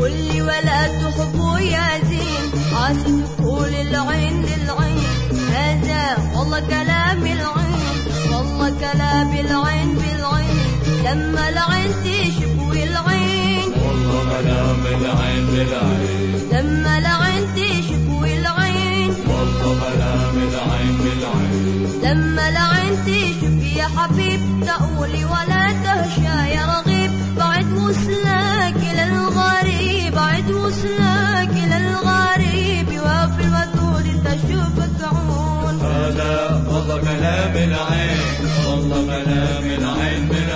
قل لي ولا تحبوا زين عاسي تقول العين للعين هذا والله كلام العين والله كلام العين بالعين. لما العين تشكوي العين. والله كلام العين بالعين. لما العين تشكوي العين. والله كلام العين بالعين. لما العين تشكي يا حبيب تقولي ولا تهشى يا رغيب كلام العين بالعين هذا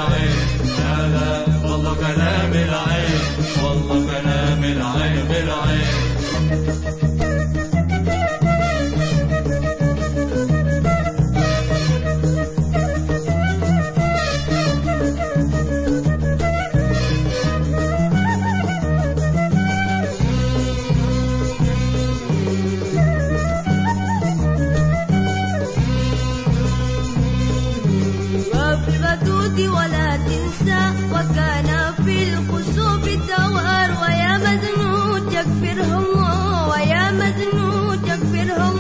وكان في الخسوف توار ويا مزنود يكفرهم ويا مزنود يكفرهم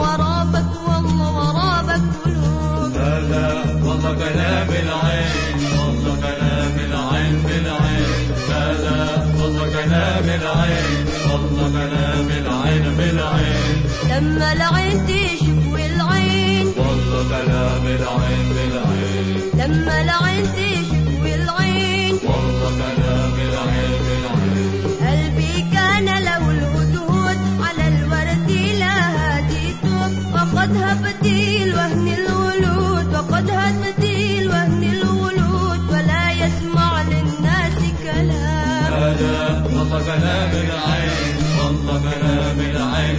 ورابك والله ورابك قلوب. هذا والله كلام العين والله كلام العين بالعين. هذا والله كلام العين والله كلام العين بالعين. لما العين تشكوي العين. والله كلام العين بالعين. لما العين تشكوي وقد هبت الوهن الولود ولا يسمع للناس كلام. هذا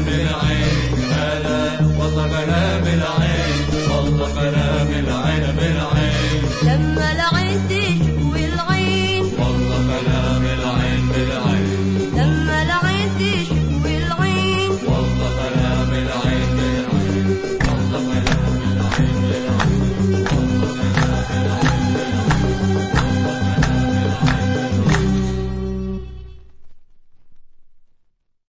بالعين هذا بالعين لما العين